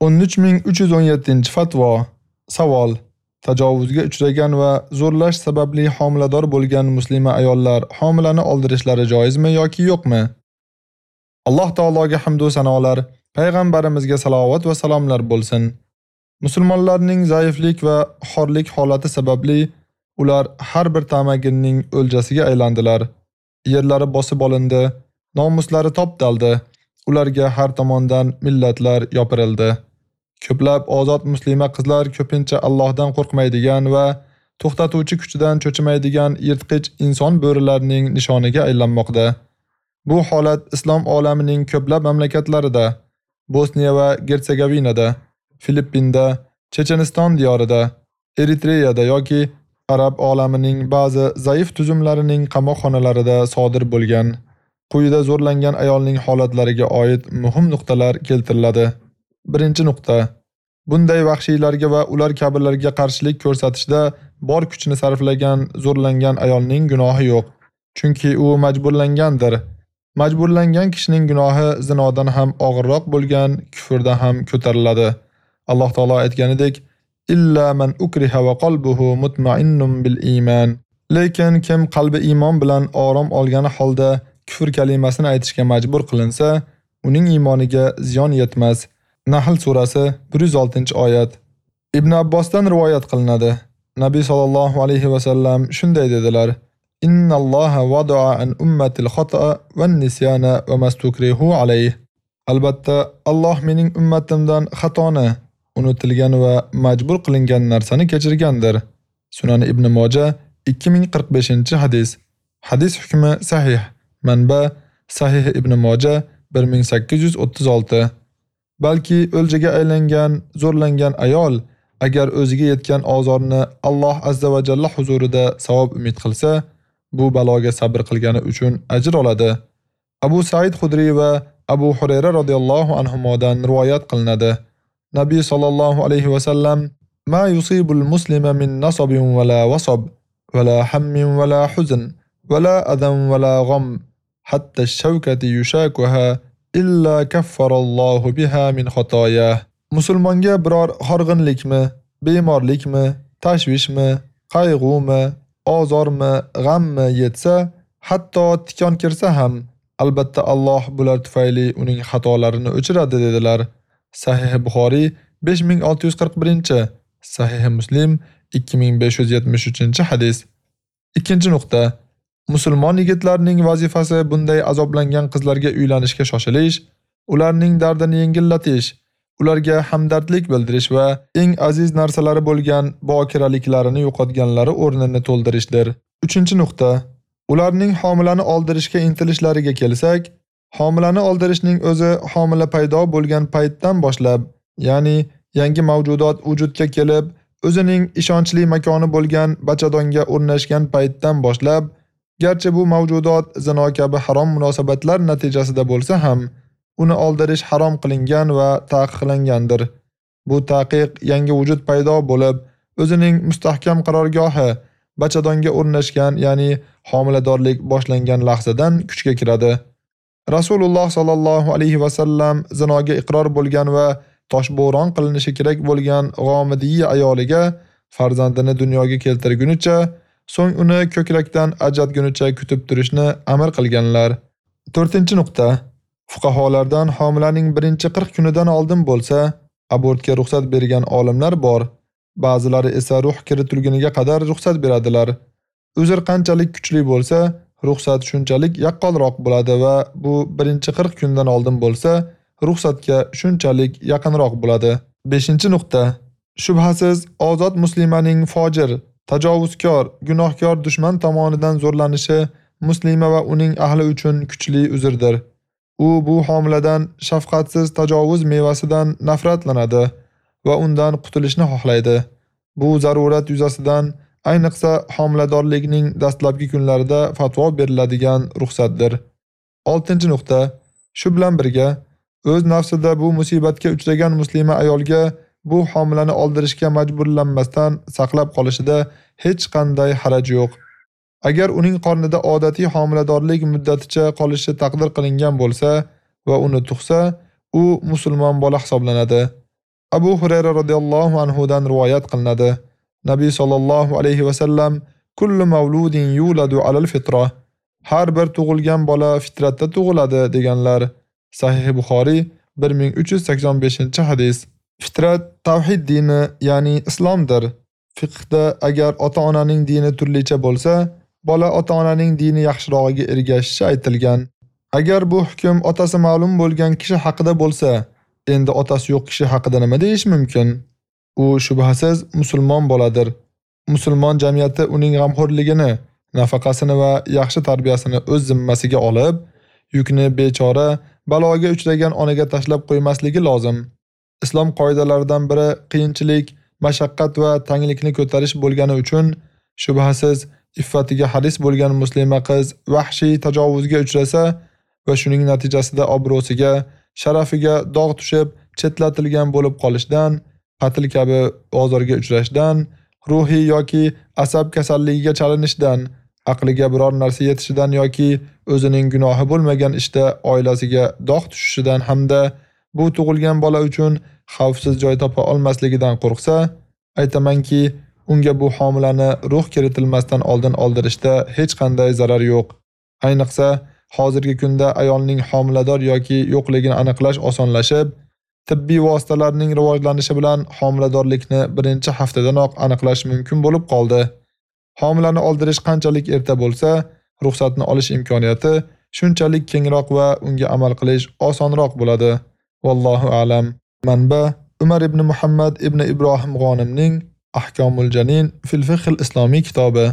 13317-fatvo. Savol: Tajovuzga uchragan va zo'rlash sababli homilador bo'lgan muslima ayollar homilani oldirishlari joizmi yoki yo'qmi? Alloh taologa hamd va sanolar, payg'ambarimizga salovat va salomlar bo'lsin. Musulmonlarning zaiflik va xorlik holati sababli ular har bir tamaginning o'ljasiga aylandilar. Yerlari bosib olindi, nomuslari topdaldi. Ularga har tomondan millatlar yopirildi. Ko'plab ozod muslima qizlar ko'pincha Allohdan qo'rqmaydigan va to'xtatuvchi kuchidan cho'chimaydigan yirtqich inson bo'rilarining nishoniga aylanmoqda. Bu holat islom olamining ko'plab mamlakatlarida, Bosniya va Gersegovinada, Filippinda, Checheniston diyorida, Eritreyada yoki arab olamining ba'zi zaif tuzumlarining qamoqxonalarida sodir bo'lgan. Quyida zo'rlangan ayolning holatlariga oid muhim nuqtalar keltiriladi. Birinchi nuqta. Bunday vahshiylarga va ular kabilarga qarshilik ko'rsatishda bor kuchini sarflagan zo'rlangan ayolning gunohi yo'q, chunki u majburlangandir. Majburlangan kishining gunohi zinodan ham og'irroq bo'lgan kufrdan ham ko'tariladi. Alloh taolo aytganidek: "Illa man ukriha va qalbuhu mutma'innun bil iymon." Lekin kim qalbi iymon bilan orom olgani holda kufr kalimasini aytishga majbur qilinsa, uning iymoniga ziyon yetmas. Nahl surasi 106-oyat. Ibn Abbosdan rivoyat qilinadi. Nabiy sallallohu alayhi va sallam shunday dedilar: Innalloha wada'a an ummatil khata'a wan nisyana va mastukrihu alayh. Albatta, Alloh mening ummatimdan xatoni, unutilgan va majbur qilingan narsani kechirgandir. Sunan Ibn Moja 2045-hadis. Hadis hukmi sahih. Manba Sahih Ibn Moja 1836. Balki o'ljaga aylangan, zo'rlangan ayol agar o'ziga yetgan ozorni Alloh azza va jalla huzurida savob umid qilsa, bu baloga sabr qilgani uchun ajr oladi. Abu Said Xudri va Abu Hurayra radhiyallohu anhumodan rivoyat qilinadi. Nabiy sallallohu alayhi va sallam: "Ma yusibul muslima min nasabin va la wasab, va la hammin va la huzn, va la adam va la gham, hatta ash-shawkati yushakuha" illa kaffarallohu biha min xatoya. Musulmonga biror xorg'inlikmi, bemorlikmi, tashvishmi, qayg'umi, ozormi, g'ammi yetsa, hatto tikon kirsa ham, albatta Alloh bular tufayli uning xatolarini o'chiradi dedilar. Sahih Buxoriy 5641, Sahih Muslim 2573-hadis. Ikkinchi nuqta Musulmon yigitlarning vazifasi bunday azoblangan qizlarga uylanishga shoshilish, ularning dardini yengillatish, ularga hamdardlik bildirish va eng aziz narsalari bo'lgan bokiraliklarini yo'qotganlari o'rnini to'ldirishdir. 3-nuqta. Ularning homilani oldirishga intilishlariga kelsak, homilani oldirishning o'zi homila paydo bo'lgan paytdan boshlab, ya'ni yangi mavjudot vujudga kelib, o'zining ishonchli makoni bo'lgan bachadonga o'rnashgan paytdan boshlab Garchi bu mavjudot zino kabi harom munosabatlar natijasida bo'lsa ham, uni oldirish harom qilingan va taqiqlangandir. Bu taqiq yangi vujud paydo bo'lib, o'zining mustahkam qarorgohi bachadonga o'rnashgan, ya'ni homiladorlik boshlangan lahzadan kuchga kiradi. Rasululloh sallallohu alayhi va sallam zinoga iqror bo'lgan va toshbo'ron qilinishi kerak bo'lgan G'omidiy ayoliga farzandini dunyoga keltirgunicha so'ng uni ko'krakdan ajratgunicha kutib turishni amr qilganlar. 4-nuqta. Fuqaholardan homilaning birinchi 40 kunidan oldin bo'lsa, abortga ruxsat bergan olimlar bor. Ba'zilari esa ruh kiritilguniga qadar ruxsat beradilar. Uzr qanchalik kuchli bo'lsa, ruxsat shunchalik yaqqolroq bo'ladi va bu birinchi 40 kundan oldin bo'lsa, ruxsatga shunchalik yaqinroq bo'ladi. 5-nuqta. Shubhasiz ozod muslimaning fojir tajovuzkor, gunohkor dushman tomonidan zo'rlanishi muslima va uning ahli uchun kuchli uzrdir. U bu homiladan shafqatsiz tajovuz mevasidan nafratlanadi va undan qutulishni xohlaydi. Bu zarurat yuzasidan ayniqsa homiladorlikning dastlabki kunlarida fatvo beriladigan ruxsatdir. 6-nuqta. Shu bilan birga o'z nafsida bu musibatga uchragan muslima ayolga bu homilani oldirishga majburlanmasdan saqlab qolishida hech qanday haraj yo'q. Agar uning qornida odatiy homiladorlik muddaticha qolishi taqdir qilingan bo'lsa va uni tug'sa, u musulmon bola hisoblanadi. Abu Hurayra radhiyallohu anhu dan rivoyat qilinadi. Nabiy sallallohu alayhi va sallam kullu mavludin yuladu alal fitra. Har bir tug'ilgan bola fitratda tug'iladi deganlar. Sahih Buxoriy 1385-hadis. Fitrat tavhid dini, ya'ni islomdir. Fiqhda agar ota-onaning dini turlicha bo'lsa, bola ota-onaning dini yaxshirog'iga ergashishi aytilgan. Agar bu hukm otasi ma'lum bo'lgan kishi haqida bo'lsa, endi otasi yo'q kishi haqida nima deyish mumkin? U shubhasiz musulmon bo'ladir. Musulmon jamiyati uning g'amxo'rligini, nafaqasini va yaxshi tarbiyasini o'z zimmasiga olib, yukni bechora, baloga uchragan onaga tashlab qo'ymasligi lozim. Islom qoidalaridan biri qiyinchilik, mashaqqat va tanglikni ko'tarish bo'lgani uchun shubhasiz iffatiga haris bo'lgan muslima qiz vahshiy tajovuzga uchrasa va shuning natijasida obro'siga, sharafiga dog' tushib, chetlatilgan bo'lib qolishdan, qatl kabi ozorga uchrashdan, ruhiy yoki asab kasalligiga chalinishdan, aqliga biror narsa yetishidan yoki o'zining gunohi bo'lmagan ishda oilasiga dog' tushishidan hamda bu tug'ilgan bola uchun xavfsiz joy topa olmasligidan qo'rqsa, aytamanki, unga bu homilani ruh kiritilmasdan oldin oldirishda hech qanday zarar yo'q. Ayniqsa, hozirgi kunda ayolning homilador yoki yo'qligini aniqlash osonlashib, tibbiy vositalarning rivojlanishi bilan homiladorlikni birinchi haftadanoq aniqlash mumkin bo'lib qoldi. Homilani oldirish qanchalik erta bo'lsa, ruxsatni olish imkoniyati shunchalik kengroq va unga amal qilish osonroq bo'ladi. Vallohu a'lam. Manba Umar ibn Muhammad ibn Ibrohim G'onimning Ahkomul Janin fil fiqh al-islomiy kitobi